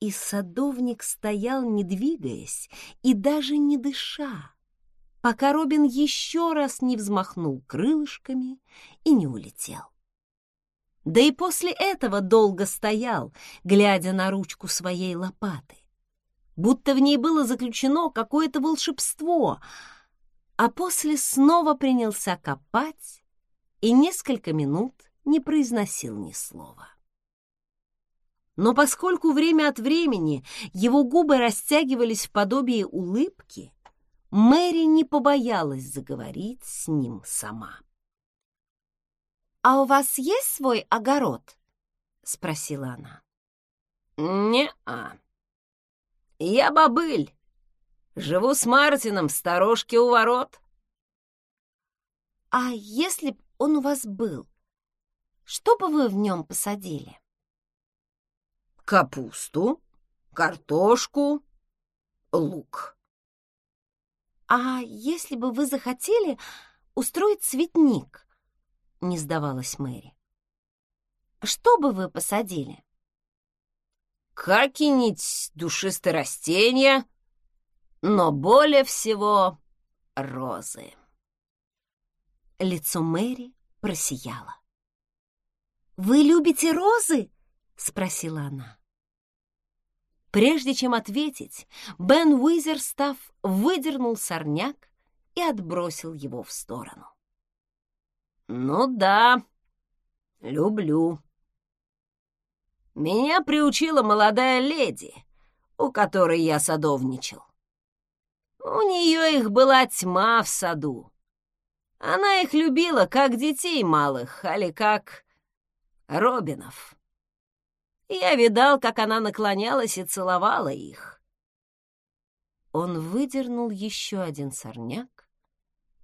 И садовник стоял, не двигаясь и даже не дыша, пока Робин еще раз не взмахнул крылышками и не улетел. Да и после этого долго стоял, глядя на ручку своей лопаты, будто в ней было заключено какое-то волшебство, а после снова принялся копать и несколько минут не произносил ни слова. Но поскольку время от времени его губы растягивались в подобие улыбки, Мэри не побоялась заговорить с ним сама. «А у вас есть свой огород?» — спросила она. «Не-а. Я бобыль. Живу с Мартином в сторожке у ворот». «А если б он у вас был, что бы вы в нем посадили?» Капусту, картошку, лук. «А если бы вы захотели устроить цветник?» — не сдавалась Мэри. «Что бы вы посадили?» «Какие-нибудь душистые растения, но более всего розы». Лицо Мэри просияло. «Вы любите розы?» — спросила она. Прежде чем ответить, Бен Уизерстав выдернул сорняк и отбросил его в сторону. «Ну да, люблю. Меня приучила молодая леди, у которой я садовничал. У нее их была тьма в саду. Она их любила как детей малых, али как Робинов». Я видал, как она наклонялась и целовала их. Он выдернул еще один сорняк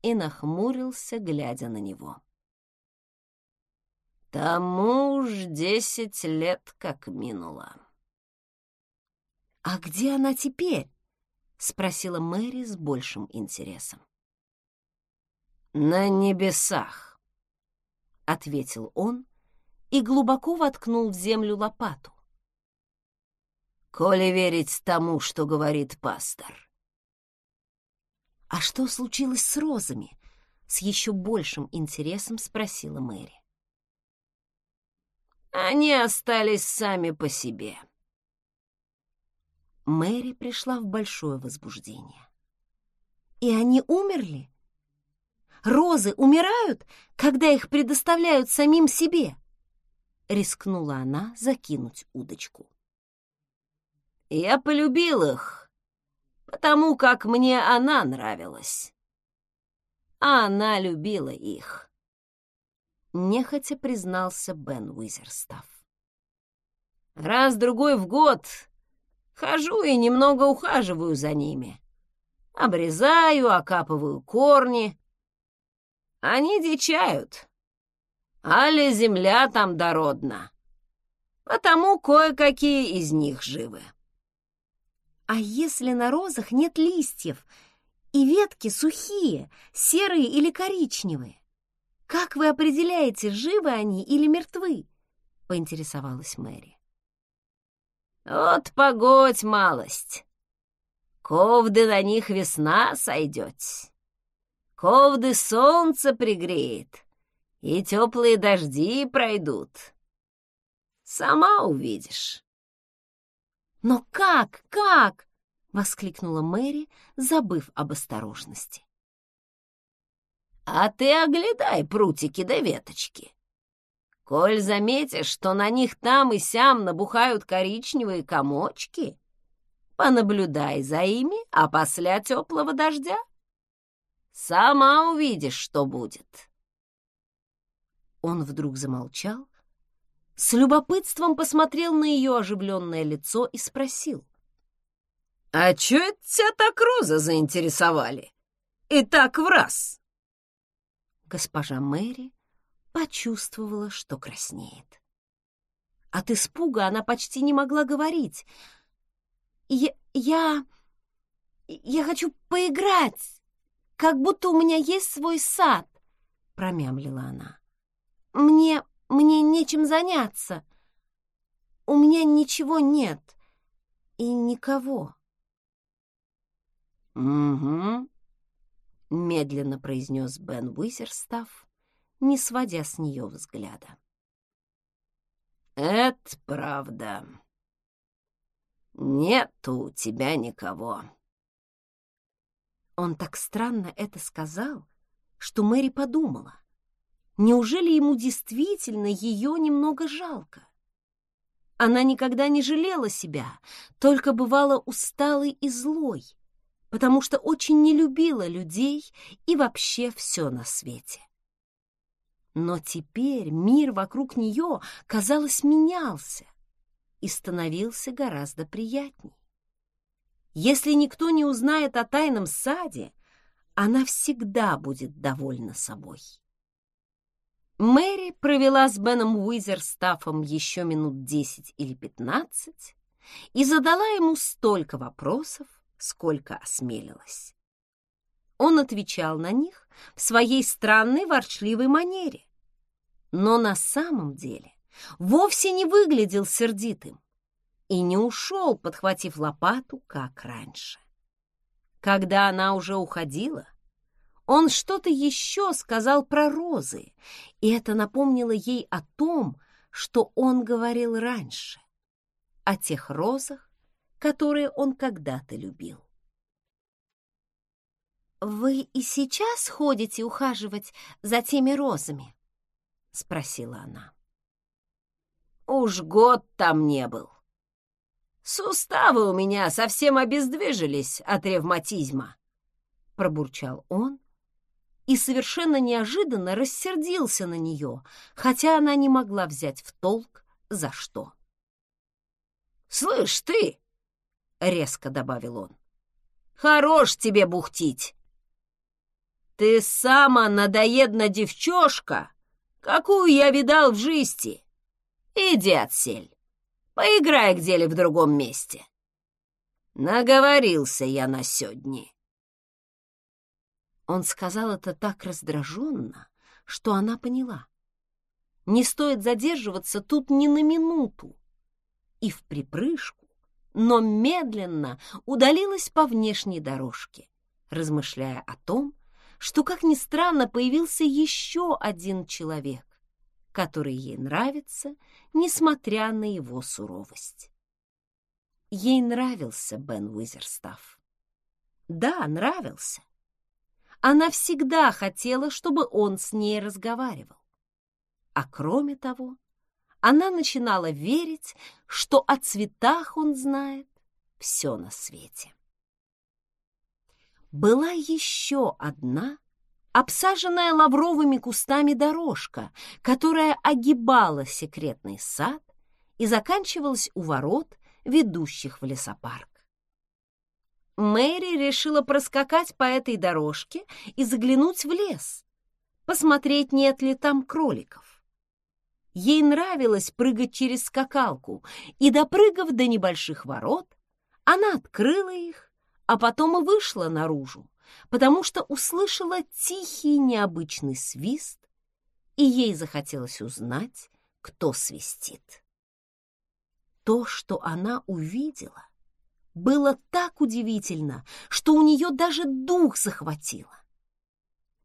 и нахмурился, глядя на него. Тому уж десять лет как минуло. «А где она теперь?» — спросила Мэри с большим интересом. «На небесах», — ответил он, и глубоко воткнул в землю лопату. «Коли верить тому, что говорит пастор». «А что случилось с розами?» — с еще большим интересом спросила Мэри. «Они остались сами по себе». Мэри пришла в большое возбуждение. «И они умерли? Розы умирают, когда их предоставляют самим себе?» Рискнула она закинуть удочку. «Я полюбил их, потому как мне она нравилась. А она любила их», — нехотя признался Бен Уизерстав. «Раз-другой в год хожу и немного ухаживаю за ними. Обрезаю, окапываю корни. Они дичают» али земля там дородна. Потому кое-какие из них живы. А если на розах нет листьев, и ветки сухие, серые или коричневые? Как вы определяете, живы они или мертвы? Поинтересовалась Мэри. Вот погодь малость. Ковды на них весна сойдет. Ковды солнце пригреет и теплые дожди пройдут. Сама увидишь. Но как, как? воскликнула Мэри, забыв об осторожности. А ты оглядай прутики да веточки. Коль заметишь, что на них там и сям набухают коричневые комочки, понаблюдай за ими, а после теплого дождя сама увидишь, что будет. Он вдруг замолчал, с любопытством посмотрел на ее оживленное лицо и спросил. «А чё это тебя так розы заинтересовали? И так в раз?» Госпожа Мэри почувствовала, что краснеет. От испуга она почти не могла говорить. «Я... я... я хочу поиграть, как будто у меня есть свой сад», — промямлила она. Мне... мне нечем заняться. У меня ничего нет. и никого. «Угу», — медленно произнес Бен Уизерстав, не сводя с нее взгляда. «Это правда. Нету у тебя никого». Он так странно это сказал, что Мэри подумала. Неужели ему действительно ее немного жалко? Она никогда не жалела себя, только бывала усталой и злой, потому что очень не любила людей и вообще все на свете. Но теперь мир вокруг нее, казалось, менялся и становился гораздо приятней. Если никто не узнает о тайном саде, она всегда будет довольна собой. Мэри провела с Беном Уизерстафом еще минут десять или пятнадцать и задала ему столько вопросов, сколько осмелилась. Он отвечал на них в своей странной ворчливой манере, но на самом деле вовсе не выглядел сердитым и не ушел, подхватив лопату, как раньше. Когда она уже уходила, он что-то еще сказал про розы, и это напомнило ей о том, что он говорил раньше, о тех розах, которые он когда-то любил. «Вы и сейчас ходите ухаживать за теми розами?» — спросила она. «Уж год там не был. Суставы у меня совсем обездвижились от ревматизма», — пробурчал он и совершенно неожиданно рассердился на нее, хотя она не могла взять в толк, за что. «Слышь ты!» — резко добавил он. «Хорош тебе бухтить! Ты сама надоедна девчошка, какую я видал в жизни. Иди отсель, поиграй где-ли в другом месте. Наговорился я на сегодня». Он сказал это так раздраженно, что она поняла. Не стоит задерживаться тут ни на минуту. И в припрыжку, но медленно удалилась по внешней дорожке, размышляя о том, что, как ни странно, появился еще один человек, который ей нравится, несмотря на его суровость. Ей нравился Бен Уизерстаф. Да, нравился. Она всегда хотела, чтобы он с ней разговаривал. А кроме того, она начинала верить, что о цветах он знает все на свете. Была еще одна обсаженная лавровыми кустами дорожка, которая огибала секретный сад и заканчивалась у ворот, ведущих в лесопарк. Мэри решила проскакать по этой дорожке и заглянуть в лес, посмотреть, нет ли там кроликов. Ей нравилось прыгать через скакалку, и, допрыгав до небольших ворот, она открыла их, а потом и вышла наружу, потому что услышала тихий необычный свист, и ей захотелось узнать, кто свистит. То, что она увидела, было так удивительно, что у нее даже дух захватило.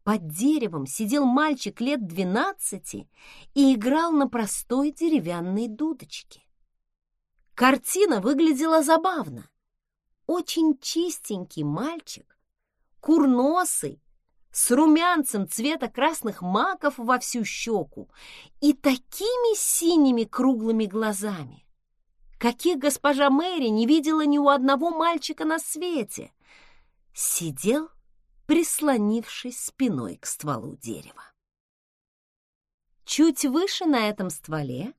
Под деревом сидел мальчик лет двенадцати и играл на простой деревянной дудочке. Картина выглядела забавно. Очень чистенький мальчик, курносый, с румянцем цвета красных маков во всю щеку и такими синими круглыми глазами, каких госпожа Мэри не видела ни у одного мальчика на свете, сидел, прислонившись спиной к стволу дерева. Чуть выше на этом стволе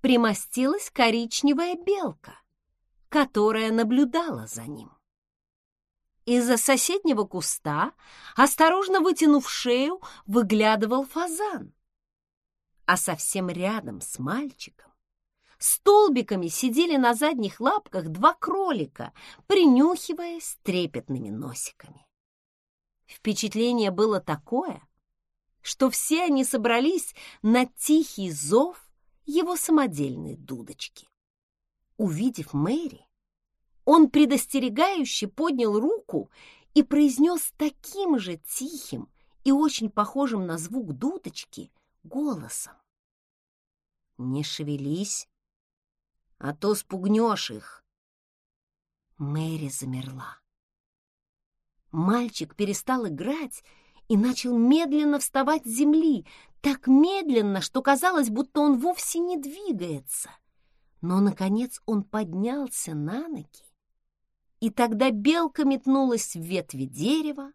примостилась коричневая белка, которая наблюдала за ним. Из-за соседнего куста, осторожно вытянув шею, выглядывал фазан. А совсем рядом с мальчиком столбиками сидели на задних лапках два кролика, принюхиваясь трепетными носиками. Впечатление было такое, что все они собрались на тихий зов его самодельной дудочки. Увидев Мэри, Он предостерегающе поднял руку и произнес таким же тихим и очень похожим на звук дудочки голосом. «Не шевелись, а то спугнешь их». Мэри замерла. Мальчик перестал играть и начал медленно вставать с земли, так медленно, что казалось, будто он вовсе не двигается. Но, наконец, он поднялся на ноги, и тогда белка метнулась в ветви дерева,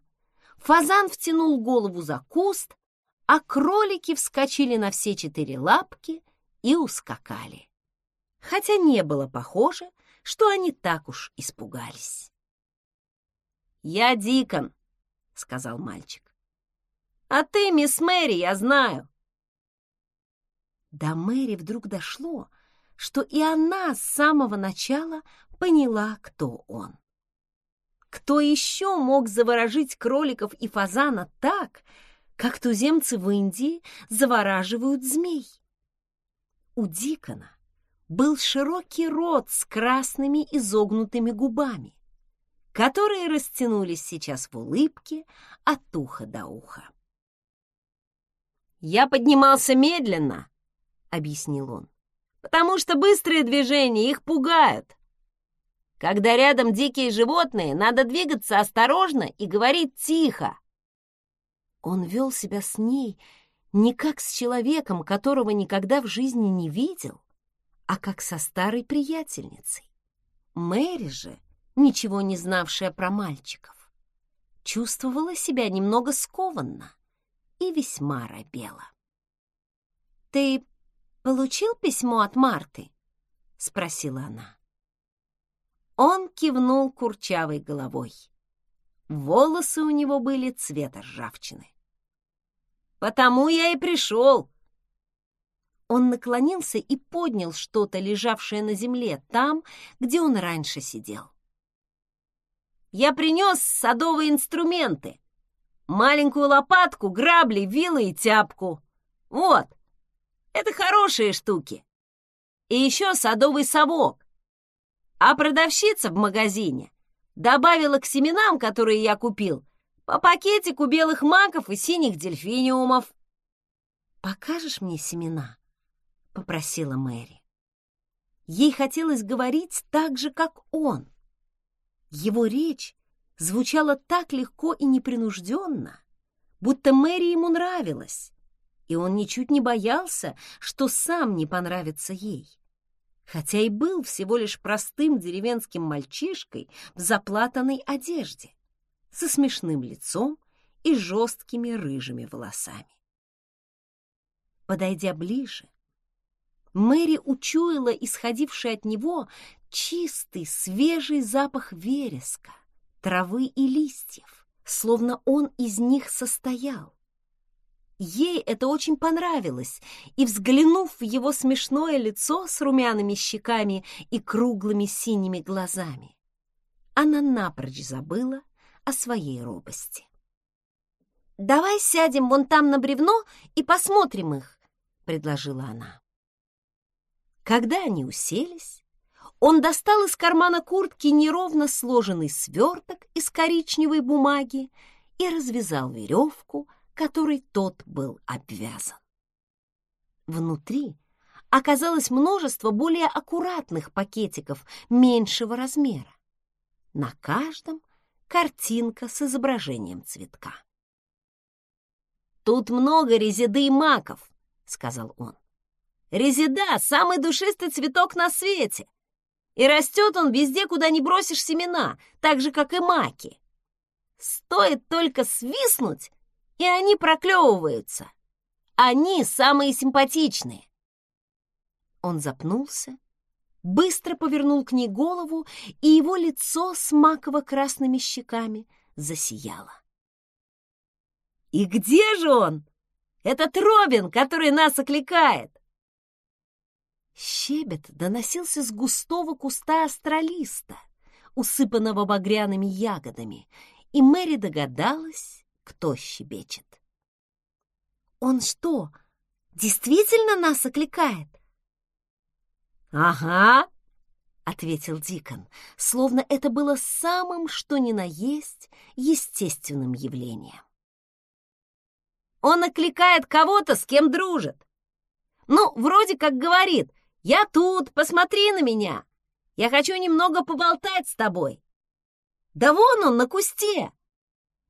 фазан втянул голову за куст, а кролики вскочили на все четыре лапки и ускакали. Хотя не было похоже, что они так уж испугались. «Я Дикон», — сказал мальчик. А ты, мисс Мэри, я знаю. До Мэри вдруг дошло, что и она с самого начала поняла, кто он. Кто еще мог заворожить кроликов и фазана так, как туземцы в Индии завораживают змей? У Дикона был широкий рот с красными изогнутыми губами, которые растянулись сейчас в улыбке от уха до уха. «Я поднимался медленно», — объяснил он, «потому что быстрые движения их пугают. Когда рядом дикие животные, надо двигаться осторожно и говорить тихо». Он вел себя с ней не как с человеком, которого никогда в жизни не видел, а как со старой приятельницей. Мэри же, ничего не знавшая про мальчиков, чувствовала себя немного скованно и весьма робела. «Ты получил письмо от Марты?» — спросила она. Он кивнул курчавой головой. Волосы у него были цвета ржавчины. «Потому я и пришел!» Он наклонился и поднял что-то, лежавшее на земле, там, где он раньше сидел. «Я принес садовые инструменты!» маленькую лопатку, грабли, вилы и тяпку. Вот, это хорошие штуки. И еще садовый совок. А продавщица в магазине добавила к семенам, которые я купил, по пакетику белых маков и синих дельфиниумов. «Покажешь мне семена?» — попросила Мэри. Ей хотелось говорить так же, как он. Его речь звучало так легко и непринужденно, будто Мэри ему нравилась, и он ничуть не боялся, что сам не понравится ей. Хотя и был всего лишь простым деревенским мальчишкой в заплатанной одежде, со смешным лицом и жесткими рыжими волосами. Подойдя ближе, Мэри учуяла исходивший от него чистый, свежий запах вереска, травы и листьев, словно он из них состоял. Ей это очень понравилось, и, взглянув в его смешное лицо с румяными щеками и круглыми синими глазами, она напрочь забыла о своей робости. «Давай сядем вон там на бревно и посмотрим их», — предложила она. Когда они уселись, он достал из кармана куртки неровно сложенный сверток из коричневой бумаги и развязал веревку, которой тот был обвязан. Внутри оказалось множество более аккуратных пакетиков меньшего размера. На каждом картинка с изображением цветка. «Тут много резиды и маков», — сказал он. «Резида — самый душистый цветок на свете. И растет он везде, куда не бросишь семена, так же, как и маки. Стоит только свистнуть, и они проклевываются. Они самые симпатичные. Он запнулся, быстро повернул к ней голову, и его лицо с маково-красными щеками засияло. «И где же он? Этот Робин, который нас окликает!» Щебет доносился с густого куста астролиста, усыпанного багряными ягодами, и Мэри догадалась, кто щебечет. «Он что, действительно нас окликает?» «Ага», — ответил Дикон, словно это было самым что ни на есть естественным явлением. Он окликает кого-то, с кем дружит. Ну, вроде как говорит, я тут, посмотри на меня. Я хочу немного поболтать с тобой. Да вон он на кусте.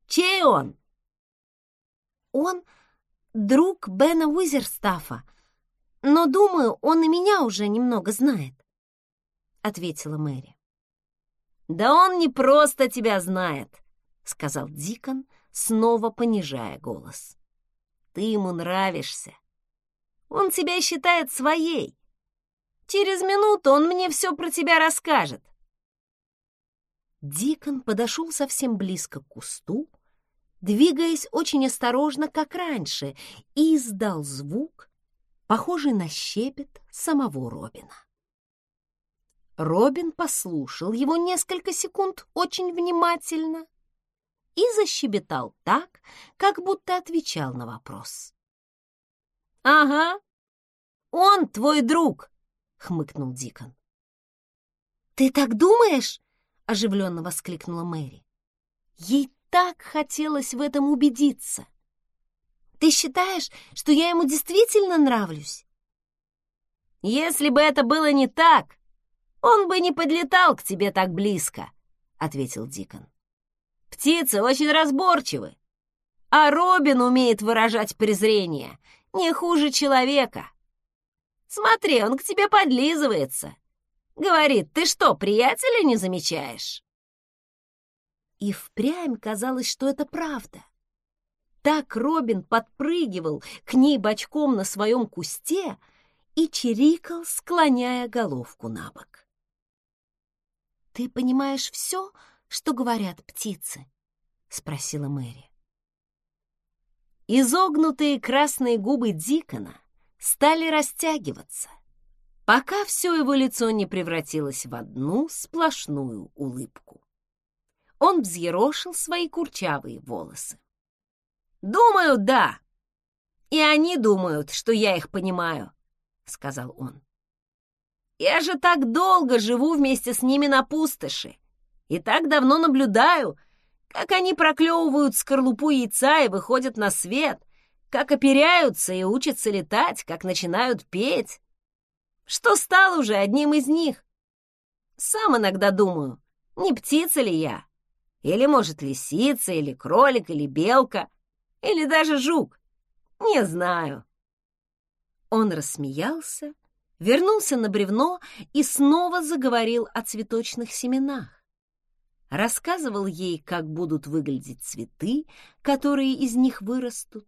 Чей он? Он друг Бена Уизерстафа, но, думаю, он и меня уже немного знает, — ответила Мэри. «Да он не просто тебя знает», — сказал Дикон, снова понижая голос. «Ты ему нравишься. Он тебя считает своей. Через минуту он мне все про тебя расскажет». Дикон подошел совсем близко к кусту, двигаясь очень осторожно, как раньше, и издал звук, похожий на щепет самого Робина. Робин послушал его несколько секунд очень внимательно и защебетал так, как будто отвечал на вопрос. «Ага, он твой друг!» — хмыкнул Дикон. «Ты так думаешь?» — оживленно воскликнула Мэри. Ей так хотелось в этом убедиться. «Ты считаешь, что я ему действительно нравлюсь?» «Если бы это было не так, он бы не подлетал к тебе так близко», — ответил Дикон. «Птицы очень разборчивы, а Робин умеет выражать презрение не хуже человека. Смотри, он к тебе подлизывается. Говорит, ты что, приятеля не замечаешь?» И впрямь казалось, что это правда. Так Робин подпрыгивал к ней бочком на своем кусте и чирикал, склоняя головку на бок. «Ты понимаешь все, что говорят птицы?» — спросила Мэри. Изогнутые красные губы Дикона стали растягиваться, пока все его лицо не превратилось в одну сплошную улыбку. Он взъерошил свои курчавые волосы. «Думаю, да. И они думают, что я их понимаю», — сказал он. Я же так долго живу вместе с ними на пустоши и так давно наблюдаю, как они проклевывают скорлупу яйца и выходят на свет, как оперяются и учатся летать, как начинают петь. Что стал уже одним из них? Сам иногда думаю, не птица ли я? Или, может, лисица, или кролик, или белка, или даже жук? Не знаю. Он рассмеялся вернулся на бревно и снова заговорил о цветочных семенах. Рассказывал ей, как будут выглядеть цветы, которые из них вырастут,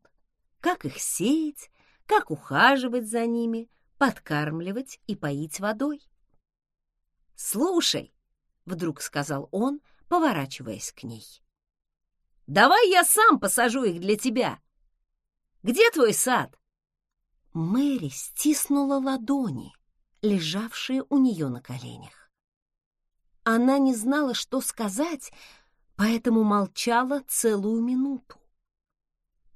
как их сеять, как ухаживать за ними, подкармливать и поить водой. «Слушай», — вдруг сказал он, поворачиваясь к ней, — «давай я сам посажу их для тебя. Где твой сад?» Мэри стиснула ладони, лежавшие у нее на коленях. Она не знала, что сказать, поэтому молчала целую минуту.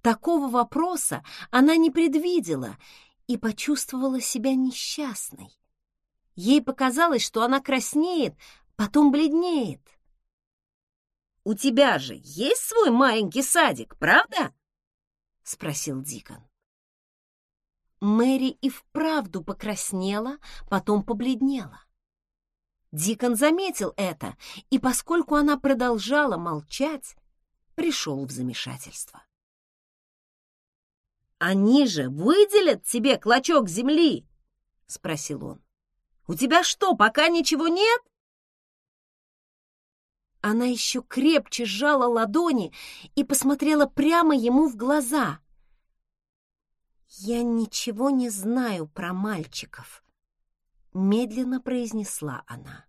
Такого вопроса она не предвидела и почувствовала себя несчастной. Ей показалось, что она краснеет, потом бледнеет. «У тебя же есть свой маленький садик, правда?» — спросил Дикон. Мэри и вправду покраснела, потом побледнела. Дикон заметил это, и поскольку она продолжала молчать, пришел в замешательство. «Они же выделят тебе клочок земли?» — спросил он. «У тебя что, пока ничего нет?» Она еще крепче сжала ладони и посмотрела прямо ему в глаза — «Я ничего не знаю про мальчиков», — медленно произнесла она.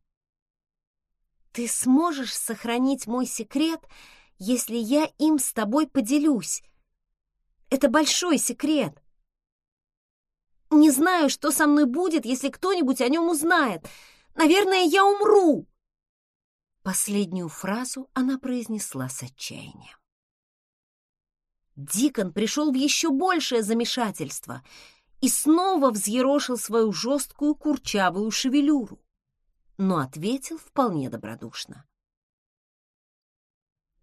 «Ты сможешь сохранить мой секрет, если я им с тобой поделюсь? Это большой секрет. Не знаю, что со мной будет, если кто-нибудь о нем узнает. Наверное, я умру». Последнюю фразу она произнесла с отчаянием. Дикон пришел в еще большее замешательство и снова взъерошил свою жесткую курчавую шевелюру. но ответил вполне добродушно.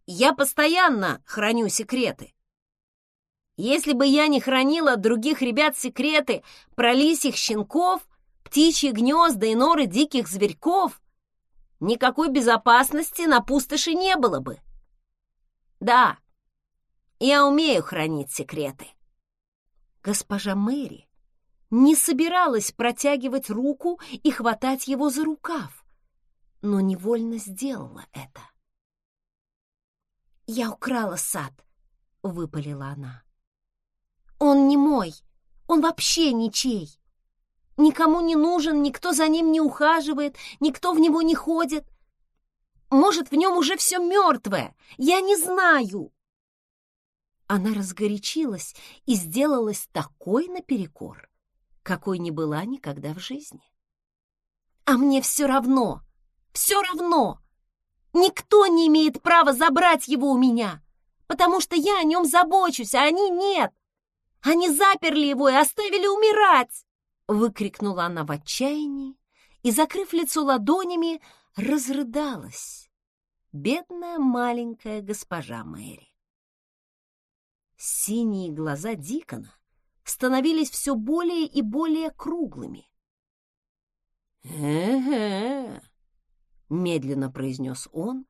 «Я постоянно храню секреты. Если бы я не хранила от других ребят секреты про лисих щенков, птичьи гнезда и норы диких зверьков, никакой безопасности на пустоши не было бы. Да, я умею хранить секреты. Госпожа Мэри не собиралась протягивать руку и хватать его за рукав, но невольно сделала это. «Я украла сад», — выпалила она. «Он не мой, он вообще ничей. Никому не нужен, никто за ним не ухаживает, никто в него не ходит. Может, в нем уже все мертвое, я не знаю». Она разгорячилась и сделалась такой наперекор, какой не была никогда в жизни. «А мне все равно, все равно! Никто не имеет права забрать его у меня, потому что я о нем забочусь, а они нет! Они заперли его и оставили умирать!» Выкрикнула она в отчаянии и, закрыв лицо ладонями, разрыдалась. Бедная маленькая госпожа Мэри. Синие глаза Дикона становились все более и более круглыми. «Э-э-э», медленно произнес он,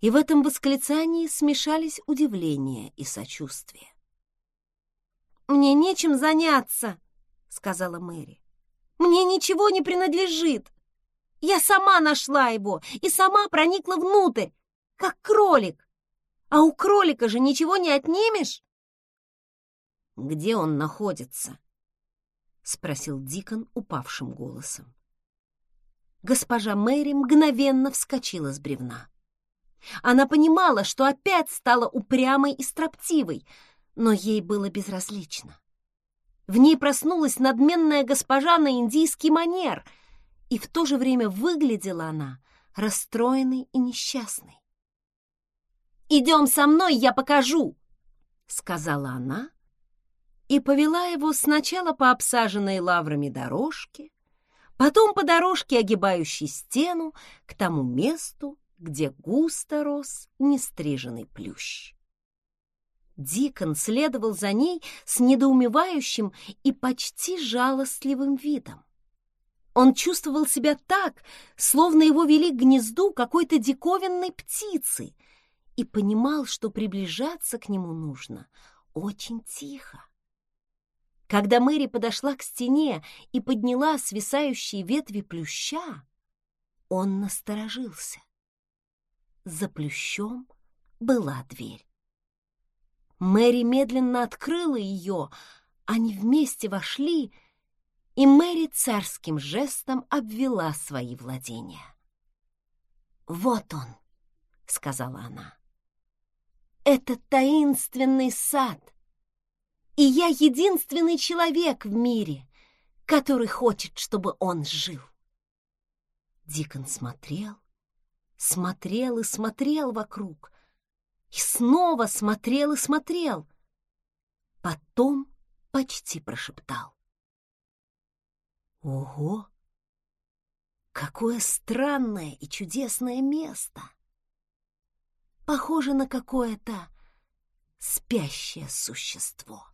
и в этом восклицании смешались удивление и сочувствие. «Мне нечем заняться», — сказала Мэри. «Мне ничего не принадлежит. Я сама нашла его и сама проникла внутрь, как кролик. А у кролика же ничего не отнимешь?» «Где он находится?» — спросил Дикон упавшим голосом. Госпожа Мэри мгновенно вскочила с бревна. Она понимала, что опять стала упрямой и строптивой, но ей было безразлично. В ней проснулась надменная госпожа на индийский манер, и в то же время выглядела она расстроенной и несчастной. «Идем со мной, я покажу!» — сказала она, и повела его сначала по обсаженной лаврами дорожке, потом по дорожке, огибающей стену, к тому месту, где густо рос нестриженный плющ. Дикон следовал за ней с недоумевающим и почти жалостливым видом. Он чувствовал себя так, словно его вели к гнезду какой-то диковинной птицы, и понимал, что приближаться к нему нужно очень тихо. Когда Мэри подошла к стене и подняла свисающие ветви плюща, он насторожился. За плющом была дверь. Мэри медленно открыла ее, они вместе вошли, и Мэри царским жестом обвела свои владения. «Вот он», — сказала она. «Это таинственный сад, и я единственный человек в мире, который хочет, чтобы он жил. Дикон смотрел, смотрел и смотрел вокруг, и снова смотрел и смотрел. Потом почти прошептал. Ого! Какое странное и чудесное место! Похоже на какое-то спящее существо.